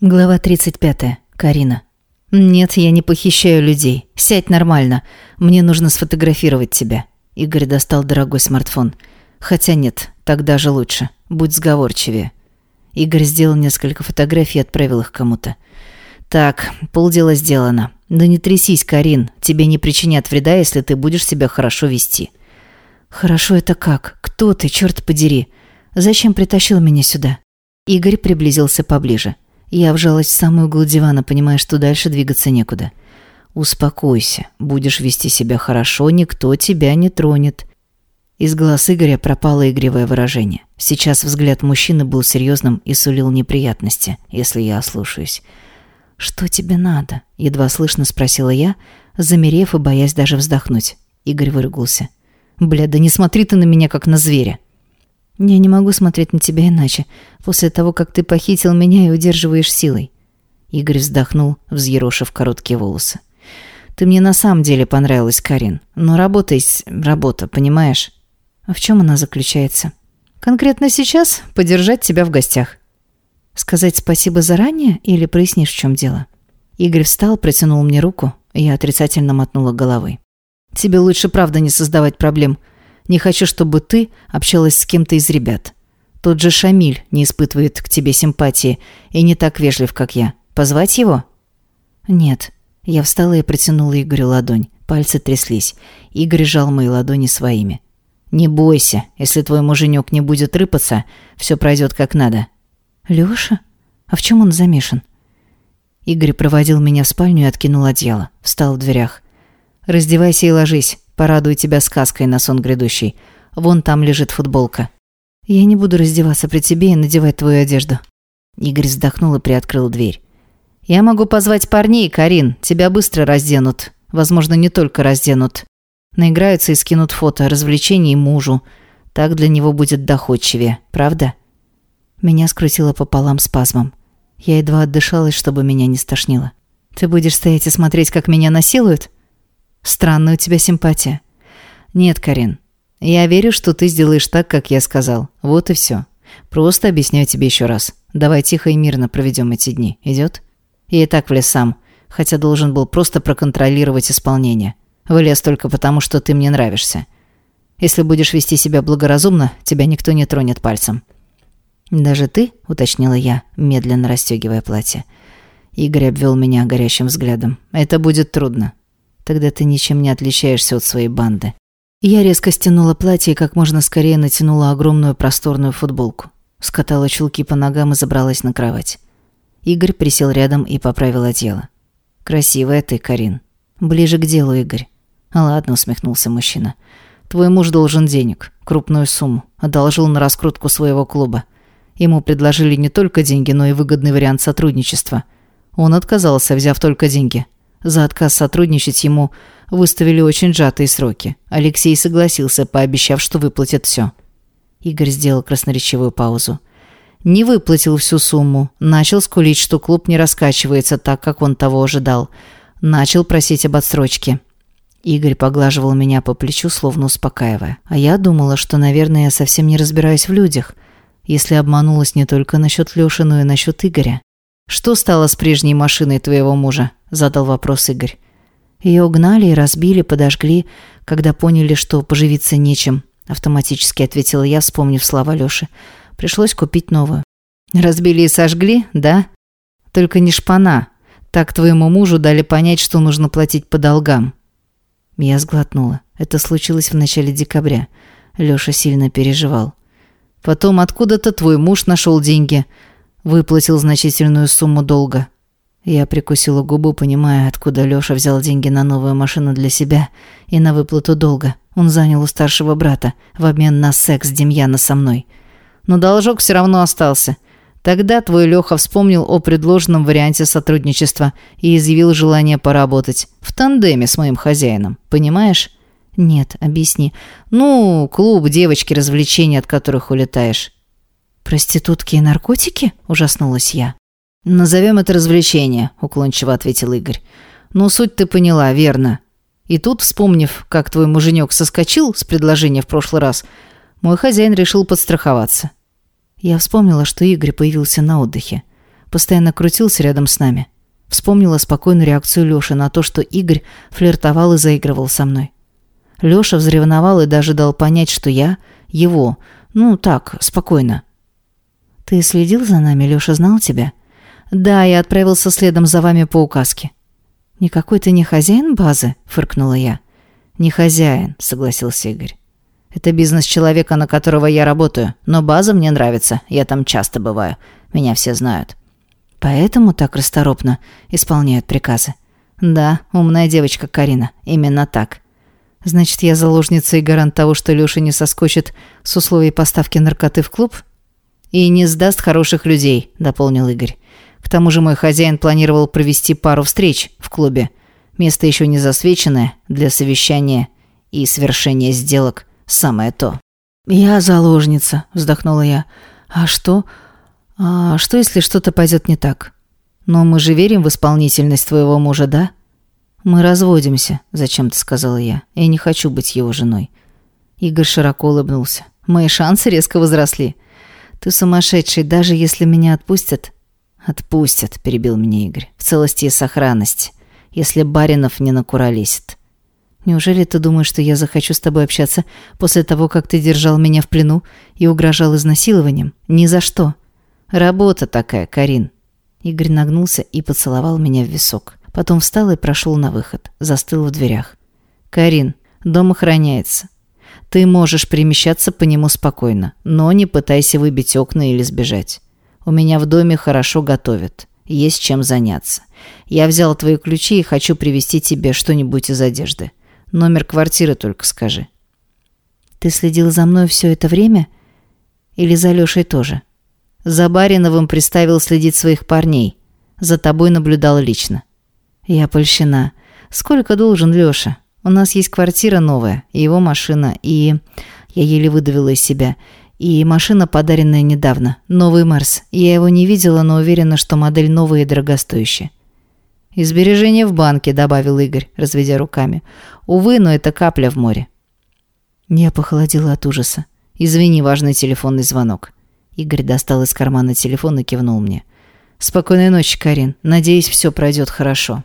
Глава 35. Карина. «Нет, я не похищаю людей. Сядь нормально. Мне нужно сфотографировать тебя». Игорь достал дорогой смартфон. «Хотя нет, так даже лучше. Будь сговорчивее». Игорь сделал несколько фотографий и отправил их кому-то. «Так, полдела сделано. Да не трясись, Карин. Тебе не причинят вреда, если ты будешь себя хорошо вести». «Хорошо это как? Кто ты, черт подери? Зачем притащил меня сюда?» Игорь приблизился поближе. Я вжалась в самый угол дивана, понимая, что дальше двигаться некуда. «Успокойся. Будешь вести себя хорошо, никто тебя не тронет». Из глаз Игоря пропало игривое выражение. Сейчас взгляд мужчины был серьезным и сулил неприятности, если я ослушаюсь. «Что тебе надо?» – едва слышно спросила я, замерев и боясь даже вздохнуть. Игорь выругался. «Бля, да не смотри ты на меня, как на зверя!» «Я не могу смотреть на тебя иначе, после того, как ты похитил меня и удерживаешь силой». Игорь вздохнул, взъерошив короткие волосы. «Ты мне на самом деле понравилась, Карин. Но работа есть работа, понимаешь?» «А в чем она заключается?» «Конкретно сейчас подержать тебя в гостях». «Сказать спасибо заранее или прояснишь, в чем дело?» Игорь встал, протянул мне руку, и я отрицательно мотнула головой. «Тебе лучше правда не создавать проблем. Не хочу, чтобы ты общалась с кем-то из ребят. Тот же Шамиль не испытывает к тебе симпатии и не так вежлив, как я. Позвать его?» «Нет». Я встала и протянула Игорю ладонь. Пальцы тряслись. Игорь жал мои ладони своими. «Не бойся. Если твой муженек не будет рыпаться, все пройдет как надо». «Лёша? А в чем он замешан?» Игорь проводил меня в спальню и откинул одеяло. Встал в дверях. «Раздевайся и ложись. Порадую тебя сказкой на сон грядущий. Вон там лежит футболка. Я не буду раздеваться при тебе и надевать твою одежду. Игорь вздохнул и приоткрыл дверь. Я могу позвать парней, Карин. Тебя быстро разденут. Возможно, не только разденут. Наиграются и скинут фото развлечений мужу. Так для него будет доходчивее, правда? Меня скрутило пополам спазмом. Я едва отдышалась, чтобы меня не стошнило. Ты будешь стоять и смотреть, как меня насилуют? Странная у тебя симпатия. Нет, Карин. Я верю, что ты сделаешь так, как я сказал. Вот и все. Просто объясняю тебе еще раз. Давай тихо и мирно проведем эти дни. Идет? Я и так влез сам, хотя должен был просто проконтролировать исполнение. Влез только потому, что ты мне нравишься. Если будешь вести себя благоразумно, тебя никто не тронет пальцем. «Даже ты?» – уточнила я, медленно расстегивая платье. Игорь обвел меня горящим взглядом. «Это будет трудно. Тогда ты ничем не отличаешься от своей банды. Я резко стянула платье и как можно скорее натянула огромную просторную футболку. Скатала чулки по ногам и забралась на кровать. Игорь присел рядом и поправил одеяло. «Красивая ты, Карин». «Ближе к делу, Игорь». «Ладно», — усмехнулся мужчина. «Твой муж должен денег, крупную сумму. Одолжил на раскрутку своего клуба. Ему предложили не только деньги, но и выгодный вариант сотрудничества. Он отказался, взяв только деньги. За отказ сотрудничать ему выставили очень сжатые сроки. Алексей согласился, пообещав, что выплатит все. Игорь сделал красноречивую паузу. Не выплатил всю сумму. Начал скулить, что клуб не раскачивается так, как он того ожидал. Начал просить об отсрочке. Игорь поглаживал меня по плечу, словно успокаивая. А я думала, что, наверное, я совсем не разбираюсь в людях, если обманулась не только насчет Лёши, но и насчет Игоря. «Что стало с прежней машиной твоего мужа?» – задал вопрос Игорь. Ее угнали и разбили, подожгли, когда поняли, что поживиться нечем. Автоматически ответила я, вспомнив слова Лёши. Пришлось купить новую. «Разбили и сожгли, да? Только не шпана. Так твоему мужу дали понять, что нужно платить по долгам». Я сглотнула. Это случилось в начале декабря. Лёша сильно переживал. «Потом откуда-то твой муж нашел деньги. Выплатил значительную сумму долга. Я прикусила губу, понимая, откуда Лёша взял деньги на новую машину для себя и на выплату долга. Он занял у старшего брата в обмен на секс Демьяна со мной. Но должок все равно остался. Тогда твой Лёха вспомнил о предложенном варианте сотрудничества и изъявил желание поработать. В тандеме с моим хозяином. Понимаешь? Нет, объясни. Ну, клуб, девочки, развлечения, от которых улетаешь. «Проститутки и наркотики?» – ужаснулась я. «Назовем это развлечение», – уклончиво ответил Игорь. «Ну, суть ты поняла, верно. И тут, вспомнив, как твой муженек соскочил с предложения в прошлый раз, мой хозяин решил подстраховаться». Я вспомнила, что Игорь появился на отдыхе. Постоянно крутился рядом с нами. Вспомнила спокойную реакцию Лёши на то, что Игорь флиртовал и заигрывал со мной. Лёша взревновал и даже дал понять, что я его, ну так, спокойно. «Ты следил за нами? Лёша знал тебя?» «Да, я отправился следом за вами по указке». «Никакой ты не хозяин базы?» – фыркнула я. «Не хозяин», – согласился Игорь. «Это бизнес человека, на которого я работаю. Но база мне нравится. Я там часто бываю. Меня все знают». «Поэтому так расторопно исполняют приказы?» «Да, умная девочка Карина. Именно так». «Значит, я заложница и гарант того, что Лёша не соскочит с условий поставки наркоты в клуб?» «И не сдаст хороших людей», – дополнил Игорь. К тому же мой хозяин планировал провести пару встреч в клубе. Место еще не засвеченное для совещания и совершения сделок. Самое то. «Я заложница», – вздохнула я. «А что? А что, если что-то пойдет не так? Но мы же верим в исполнительность твоего мужа, да?» «Мы разводимся», – зачем-то сказала я. «Я не хочу быть его женой». Игорь широко улыбнулся. «Мои шансы резко возросли». «Ты сумасшедший, даже если меня отпустят, «Отпустят», — перебил меня Игорь, — «в целости и сохранности, если Баринов не накуролесит». «Неужели ты думаешь, что я захочу с тобой общаться после того, как ты держал меня в плену и угрожал изнасилованием? Ни за что. Работа такая, Карин». Игорь нагнулся и поцеловал меня в висок. Потом встал и прошел на выход, застыл в дверях. «Карин, дом охраняется. Ты можешь перемещаться по нему спокойно, но не пытайся выбить окна или сбежать. У меня в доме хорошо готовят. Есть чем заняться. Я взял твои ключи и хочу привезти тебе что-нибудь из одежды. Номер квартиры только скажи». «Ты следил за мной все это время? Или за Лешей тоже?» «За Бариновым приставил следить своих парней. За тобой наблюдал лично». «Я польщена. Сколько должен Леша? У нас есть квартира новая, и его машина, и...» Я еле выдавила из себя. И машина, подаренная недавно. Новый Мерс. Я его не видела, но уверена, что модель новая и дорогостоящая. «И сбережения в банке», — добавил Игорь, разведя руками. «Увы, но это капля в море». Я похолодела от ужаса. «Извини, важный телефонный звонок». Игорь достал из кармана телефон и кивнул мне. «Спокойной ночи, Карин. Надеюсь, все пройдет хорошо».